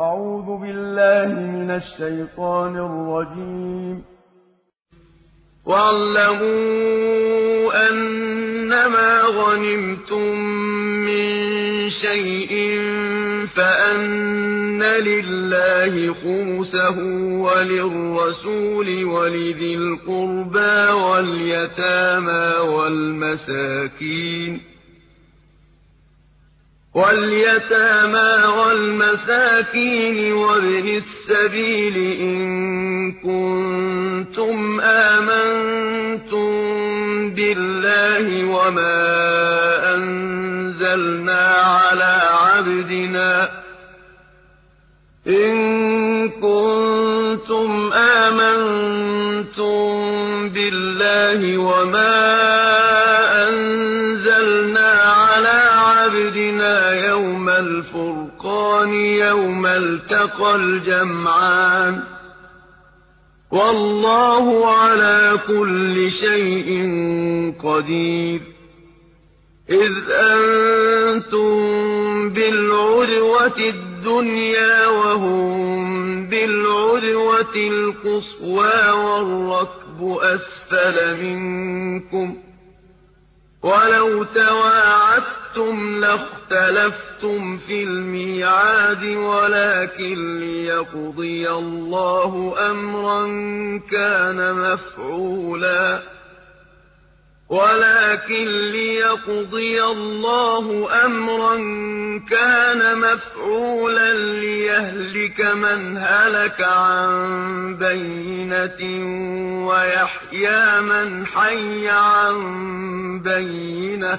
أعوذ بالله من الشيطان الرجيم. واعلموا أنما غنمتم من شيء فأن لله خمسه وللرسول ولذي القربى واليتامى والمساكين. واليتامى والمساكين وابن السبيل إن كنتم آمنتم بالله وما أنزلنا على عبدنا إن كنتم آمنتم بالله وما الفرقان يوم التقى الجمعان. والله على كل شيء قدير. إذ أنتم بالعدوة الدنيا وهم بالعدوة القصوى والركب أسفل منكم. ولو تواعدتم لاختلفتم في الميعاد ولكن ليقضي الله أمرا كان مفعولا. ولكن ليقضي الله أمرا كان مفعولا ليهلك من هلك عن بينة ويحيى من حي عن بينة.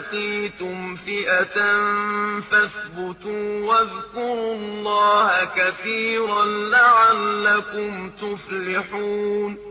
لقيتم فئة فاثبتوا واذكروا الله كثيرا لعلكم تفلحون